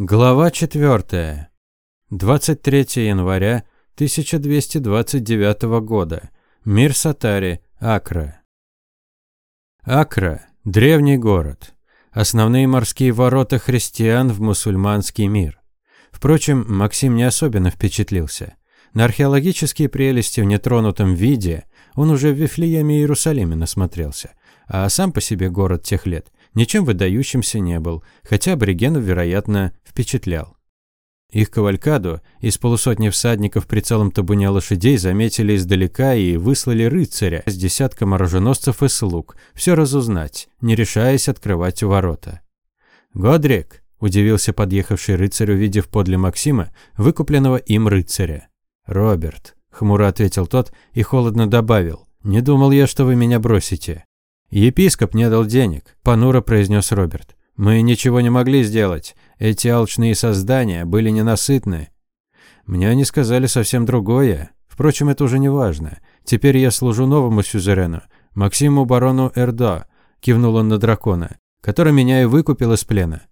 Глава 4. 23 января 1229 года. Мир Сатари, Акра. Акра – древний город. Основные морские ворота христиан в мусульманский мир. Впрочем, Максим не особенно впечатлился. На археологические прелести в нетронутом виде он уже в Вифлееме и Иерусалиме насмотрелся, а сам по себе город тех лет ничем выдающимся не был, хотя аборигенов, вероятно, впечатлял. Их кавалькаду из полусотни всадников при целом табуне лошадей заметили издалека и выслали рыцаря с десятком оруженосцев и слуг, все разузнать, не решаясь открывать ворота. «Годрик!» – удивился подъехавший рыцарь, увидев подле Максима выкупленного им рыцаря. «Роберт», – хмуро ответил тот и холодно добавил, «не думал я, что вы меня бросите». «Епископ не дал денег», – понуро произнес Роберт. «Мы ничего не могли сделать. Эти алчные создания были ненасытны. Мне они сказали совсем другое. Впрочем, это уже не важно. Теперь я служу новому сюзерену, Максиму барону Эрдо», – кивнул он на дракона, – «который меня и выкупил из плена».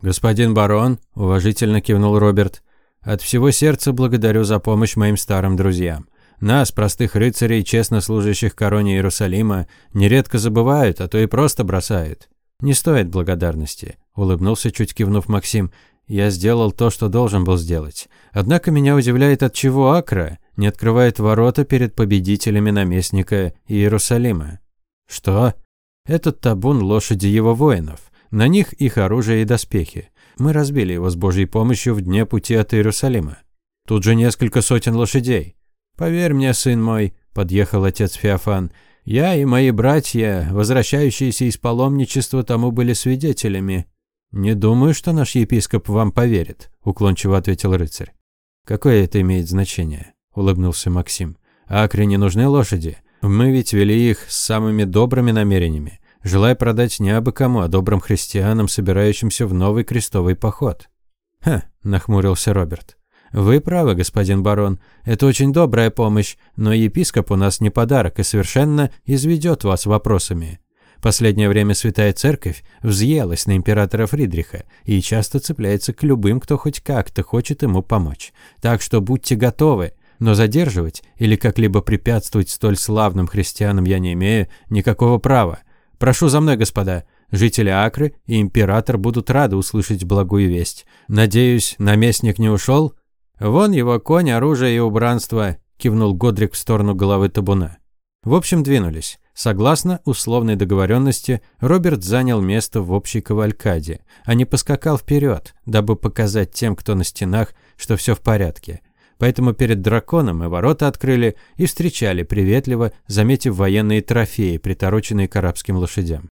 «Господин барон», – уважительно кивнул Роберт, – «от всего сердца благодарю за помощь моим старым друзьям. Нас, простых рыцарей, честно служащих короне Иерусалима, нередко забывают, а то и просто бросают. Не стоит благодарности, улыбнулся, чуть кивнув Максим. Я сделал то, что должен был сделать. Однако меня удивляет, от чего Акра не открывает ворота перед победителями наместника Иерусалима. Что? Этот табун лошади его воинов. На них их оружие и доспехи. Мы разбили его с Божьей помощью в дне пути от Иерусалима. Тут же несколько сотен лошадей. «Поверь мне, сын мой», – подъехал отец Феофан, – «я и мои братья, возвращающиеся из паломничества, тому были свидетелями». «Не думаю, что наш епископ вам поверит», – уклончиво ответил рыцарь. «Какое это имеет значение?» – улыбнулся Максим. «Акре не нужны лошади. Мы ведь вели их с самыми добрыми намерениями, желая продать не абы кому, а добрым христианам, собирающимся в новый крестовый поход». «Ха», – нахмурился Роберт. «Вы правы, господин барон. Это очень добрая помощь, но епископ у нас не подарок и совершенно изведет вас вопросами. Последнее время Святая Церковь взъелась на императора Фридриха и часто цепляется к любым, кто хоть как-то хочет ему помочь. Так что будьте готовы, но задерживать или как-либо препятствовать столь славным христианам я не имею никакого права. Прошу за мной, господа. Жители Акры и император будут рады услышать благую весть. Надеюсь, наместник не ушел?» «Вон его конь, оружие и убранство», – кивнул Годрик в сторону головы табуна. В общем, двинулись. Согласно условной договоренности, Роберт занял место в общей кавалькаде, а не поскакал вперед, дабы показать тем, кто на стенах, что все в порядке. Поэтому перед драконом и ворота открыли и встречали приветливо, заметив военные трофеи, притороченные к арабским лошадям.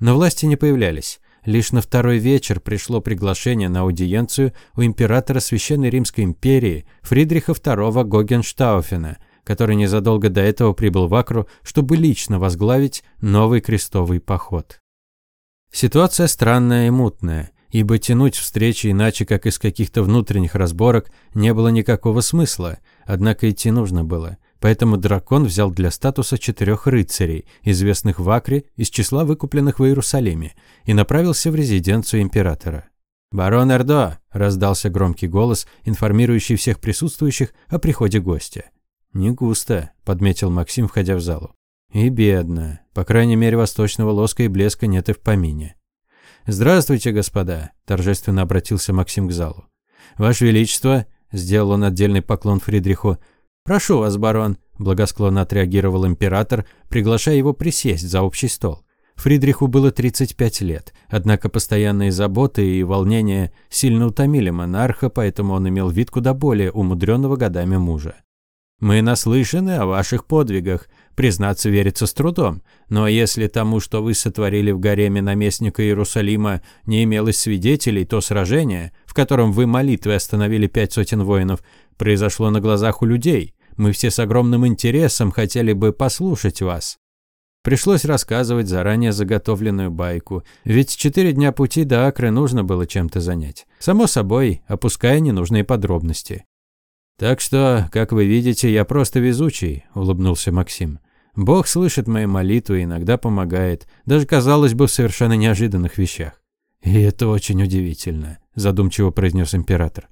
Но власти не появлялись. Лишь на второй вечер пришло приглашение на аудиенцию у императора Священной Римской империи Фридриха II Гогенштауфена, который незадолго до этого прибыл в Акру, чтобы лично возглавить новый крестовый поход. Ситуация странная и мутная, ибо тянуть встречи иначе, как из каких-то внутренних разборок, не было никакого смысла, однако идти нужно было. Поэтому дракон взял для статуса четырех рыцарей, известных в Акре, из числа выкупленных в Иерусалиме, и направился в резиденцию императора. «Барон Эрдо!» – раздался громкий голос, информирующий всех присутствующих о приходе гостя. «Не густо», – подметил Максим, входя в залу. «И бедно. По крайней мере, восточного лоска и блеска нет и в помине». «Здравствуйте, господа», – торжественно обратился Максим к залу. «Ваше Величество», – сделал он отдельный поклон Фридриху, – «Прошу вас, барон», – благосклонно отреагировал император, приглашая его присесть за общий стол. Фридриху было 35 лет, однако постоянные заботы и волнения сильно утомили монарха, поэтому он имел вид куда более умудренного годами мужа. «Мы наслышаны о ваших подвигах, признаться верится с трудом, но если тому, что вы сотворили в гареме наместника Иерусалима, не имелось свидетелей, то сражение, в котором вы молитвой остановили пять сотен воинов, произошло на глазах у людей. Мы все с огромным интересом хотели бы послушать вас. Пришлось рассказывать заранее заготовленную байку, ведь четыре дня пути до Акры нужно было чем-то занять. Само собой, опуская ненужные подробности. «Так что, как вы видите, я просто везучий», – улыбнулся Максим. «Бог слышит мои молитвы и иногда помогает, даже, казалось бы, в совершенно неожиданных вещах». «И это очень удивительно», – задумчиво произнес император.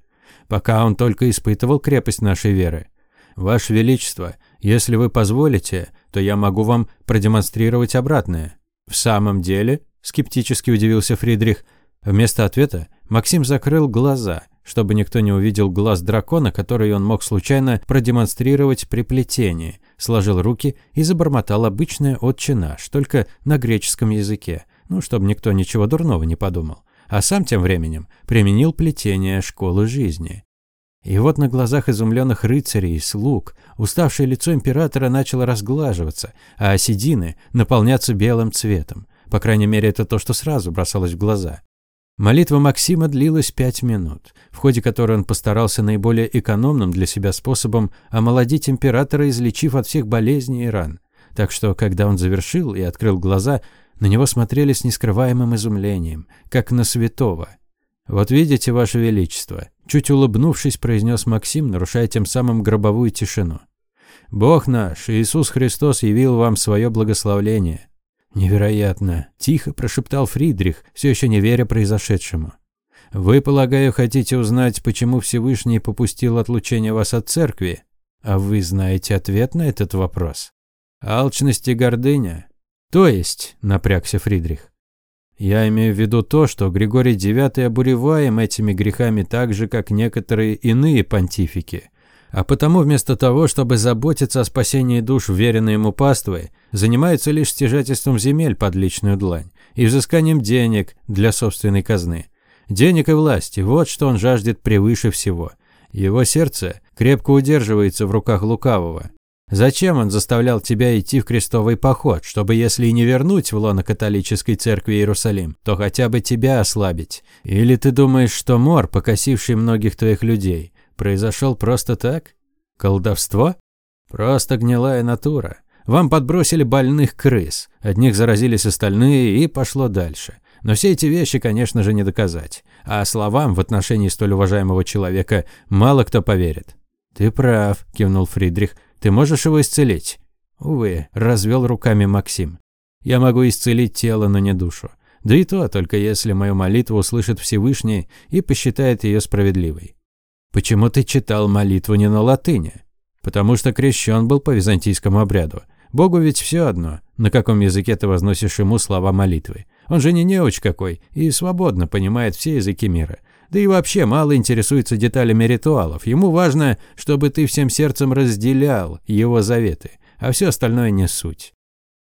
«Пока он только испытывал крепость нашей веры. Ваше Величество, если вы позволите, то я могу вам продемонстрировать обратное». «В самом деле?» – скептически удивился Фридрих. Вместо ответа Максим закрыл глаза, чтобы никто не увидел глаз дракона, который он мог случайно продемонстрировать при плетении, сложил руки и забормотал обычное «отче наш», только на греческом языке, ну, чтобы никто ничего дурного не подумал. А сам тем временем применил плетение школы жизни. И вот на глазах изумленных рыцарей и слуг уставшее лицо императора начало разглаживаться, а оседины наполняться белым цветом. По крайней мере, это то, что сразу бросалось в глаза. Молитва Максима длилась пять минут, в ходе которой он постарался наиболее экономным для себя способом омолодить императора, излечив от всех болезней и ран. Так что, когда он завершил и открыл глаза, на него смотрели с нескрываемым изумлением, как на святого. «Вот видите, Ваше Величество», – чуть улыбнувшись, произнес Максим, нарушая тем самым гробовую тишину. «Бог наш, Иисус Христос, явил вам свое благословление. «Невероятно!» – тихо прошептал Фридрих, все еще не веря произошедшему. «Вы, полагаю, хотите узнать, почему Всевышний попустил отлучение вас от церкви? А вы знаете ответ на этот вопрос? Алчность и гордыня? То есть, напрягся Фридрих. Я имею в виду то, что Григорий IX обуреваем этими грехами так же, как некоторые иные понтифики. А потому вместо того, чтобы заботиться о спасении душ вверенной ему паствой, занимается лишь стяжательством земель под личную длань и взысканием денег для собственной казны. Денег и власти – вот что он жаждет превыше всего. Его сердце крепко удерживается в руках лукавого. Зачем он заставлял тебя идти в крестовый поход, чтобы, если и не вернуть в лоно католической церкви Иерусалим, то хотя бы тебя ослабить? Или ты думаешь, что мор, покосивший многих твоих людей, произошел просто так? Колдовство? Просто гнилая натура. Вам подбросили больных крыс, от них заразились остальные и пошло дальше. Но все эти вещи, конечно же, не доказать. А словам в отношении столь уважаемого человека мало кто поверит. «Ты прав», – кивнул Фридрих. «Ты можешь его исцелить?» «Увы», – развел руками Максим. «Я могу исцелить тело, но не душу. Да и то, только если мою молитву услышит Всевышний и посчитает ее справедливой». «Почему ты читал молитву не на латыни?» «Потому что крещен был по византийскому обряду. Богу ведь все одно, на каком языке ты возносишь ему слова молитвы. Он же не неуч какой и свободно понимает все языки мира. Да и вообще мало интересуется деталями ритуалов. Ему важно, чтобы ты всем сердцем разделял его заветы, а все остальное не суть.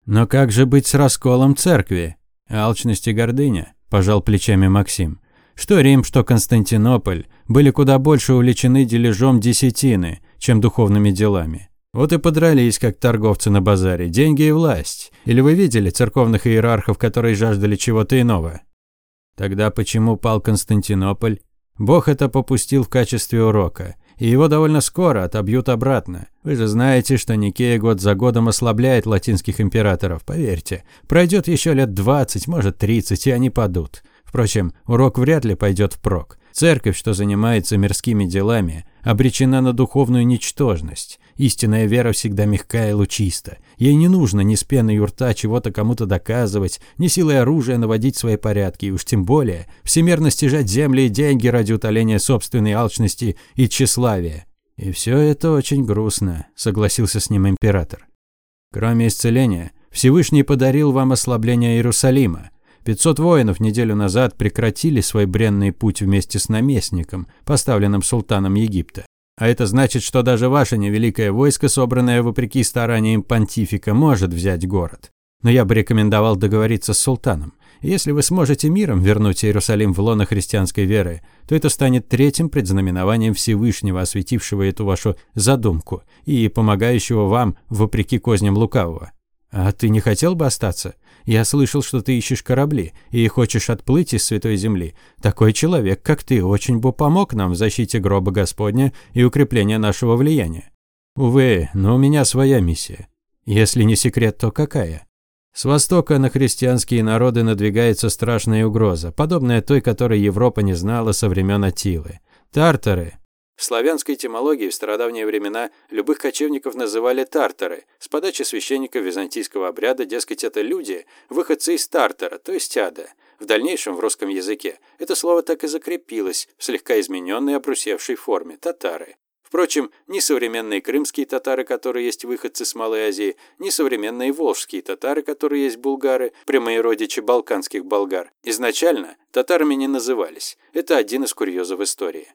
Но как же быть с расколом церкви? Алчность и гордыня, пожал плечами Максим. Что Рим, что Константинополь были куда больше увлечены дележом десятины, чем духовными делами. Вот и подрались, как торговцы на базаре. Деньги и власть. Или вы видели церковных иерархов, которые жаждали чего-то иного? Тогда почему пал Константинополь? Бог это попустил в качестве урока. И его довольно скоро отобьют обратно. Вы же знаете, что Никея год за годом ослабляет латинских императоров, поверьте. Пройдет еще лет 20, может 30, и они падут. Впрочем, урок вряд ли пойдет впрок. Церковь, что занимается мирскими делами, обречена на духовную ничтожность. Истинная вера всегда мягкая и лучиста. Ей не нужно ни с пеной у рта чего-то кому-то доказывать, ни силой оружия наводить свои порядки, и уж тем более всемерно стяжать земли и деньги ради утоления собственной алчности и тщеславия. И все это очень грустно, согласился с ним император. Кроме исцеления, Всевышний подарил вам ослабление Иерусалима. 500 воинов неделю назад прекратили свой бренный путь вместе с наместником, поставленным султаном Египта. А это значит, что даже ваше невеликое войско, собранное вопреки стараниям понтифика, может взять город. Но я бы рекомендовал договориться с султаном. Если вы сможете миром вернуть Иерусалим в лоно христианской веры, то это станет третьим предзнаменованием Всевышнего, осветившего эту вашу задумку и помогающего вам вопреки козням лукавого. А ты не хотел бы остаться? Я слышал, что ты ищешь корабли и хочешь отплыть из Святой Земли. Такой человек, как ты, очень бы помог нам в защите гроба Господня и укреплении нашего влияния. Увы, но у меня своя миссия. Если не секрет, то какая? С востока на христианские народы надвигается страшная угроза, подобная той, которой Европа не знала со времен Атилы. Тартары, в славянской этимологии в стародавние времена любых кочевников называли тартары. С подачи священника византийского обряда, дескать, это люди, выходцы из Тартара, то есть ада. В дальнейшем в русском языке это слово так и закрепилось в слегка измененной обрусевшей форме – татары. Впрочем, ни современные крымские татары, которые есть выходцы с Малой Азии, ни современные волжские татары, которые есть булгары, прямые родичи балканских болгар, изначально татарами не назывались. Это один из курьезов истории.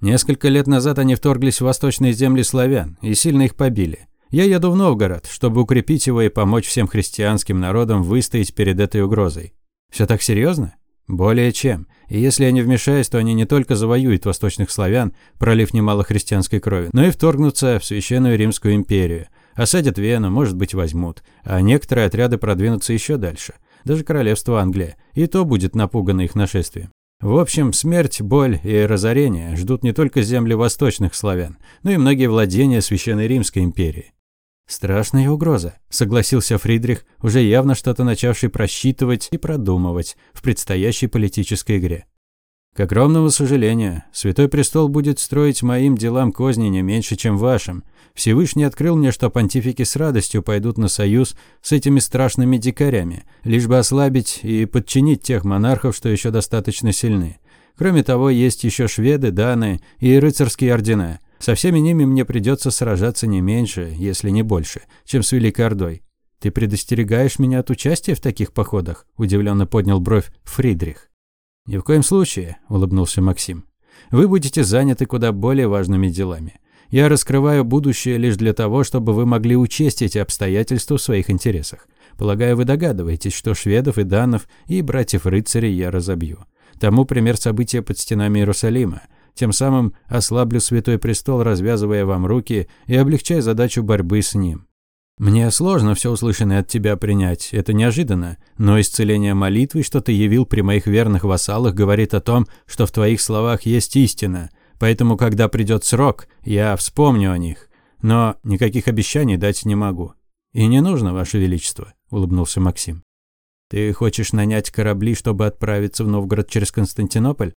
Несколько лет назад они вторглись в восточные земли славян и сильно их побили. Я еду в Новгород, чтобы укрепить его и помочь всем христианским народам выстоять перед этой угрозой. Все так серьезно? Более чем. И если я не вмешаюсь, то они не только завоюют восточных славян, пролив немало христианской крови, но и вторгнутся в Священную Римскую империю. Осадят Вену, может быть, возьмут. А некоторые отряды продвинутся еще дальше. Даже королевство Англия. И то будет напугано их нашествием. В общем, смерть, боль и разорение ждут не только земли восточных славян, но и многие владения Священной Римской империи. «Страшная угроза», – согласился Фридрих, уже явно что-то начавший просчитывать и продумывать в предстоящей политической игре. «К огромному сожалению, Святой Престол будет строить моим делам козни не меньше, чем вашим. Всевышний открыл мне, что понтифики с радостью пойдут на союз с этими страшными дикарями, лишь бы ослабить и подчинить тех монархов, что еще достаточно сильны. Кроме того, есть еще шведы, даны и рыцарские ордена». Со всеми ними мне придется сражаться не меньше, если не больше, чем с Великой Ордой. Ты предостерегаешь меня от участия в таких походах? Удивленно поднял бровь Фридрих. Ни в коем случае, улыбнулся Максим. Вы будете заняты куда более важными делами. Я раскрываю будущее лишь для того, чтобы вы могли учесть эти обстоятельства в своих интересах. Полагаю, вы догадываетесь, что шведов и данов и братьев-рыцарей я разобью. Тому пример события под стенами Иерусалима. Тем самым ослаблю Святой Престол, развязывая вам руки и облегчая задачу борьбы с ним. Мне сложно все услышанное от тебя принять, это неожиданно, но исцеление молитвы, что ты явил при моих верных вассалах, говорит о том, что в твоих словах есть истина. Поэтому, когда придет срок, я вспомню о них. Но никаких обещаний дать не могу. И не нужно, Ваше Величество, улыбнулся Максим. Ты хочешь нанять корабли, чтобы отправиться в Новгород через Константинополь?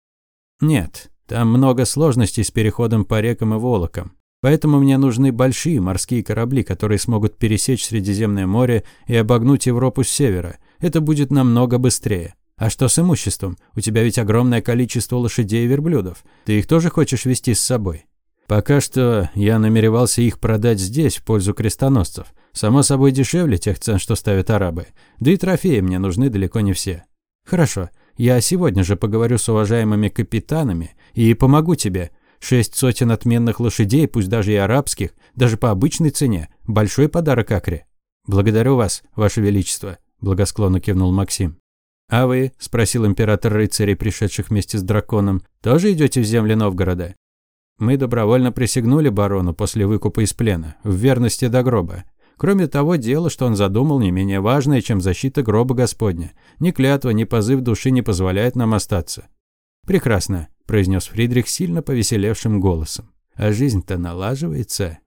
Нет, там много сложностей с переходом по рекам и волокам. Поэтому мне нужны большие морские корабли, которые смогут пересечь Средиземное море и обогнуть Европу с севера. Это будет намного быстрее. А что с имуществом? У тебя ведь огромное количество лошадей и верблюдов. Ты их тоже хочешь вести с собой? Пока что я намеревался их продать здесь в пользу крестоносцев. Само собой дешевле тех цен, что ставят арабы. Да и трофеи мне нужны далеко не все. Хорошо, я сегодня же поговорю с уважаемыми капитанами и помогу тебе. Шесть сотен отменных лошадей, пусть даже и арабских, даже по обычной цене. Большой подарок Акре. Благодарю вас, ваше величество, благосклонно кивнул Максим. А вы, спросил император рыцарей, пришедших вместе с драконом, тоже идете в земли Новгорода? Мы добровольно присягнули барону после выкупа из плена, в верности до гроба. Кроме того, дело, что он задумал, не менее важное, чем защита гроба Господня. Ни клятва, ни позыв души не позволяет нам остаться. «Прекрасно», – произнес Фридрих сильно повеселевшим голосом. «А жизнь-то налаживается».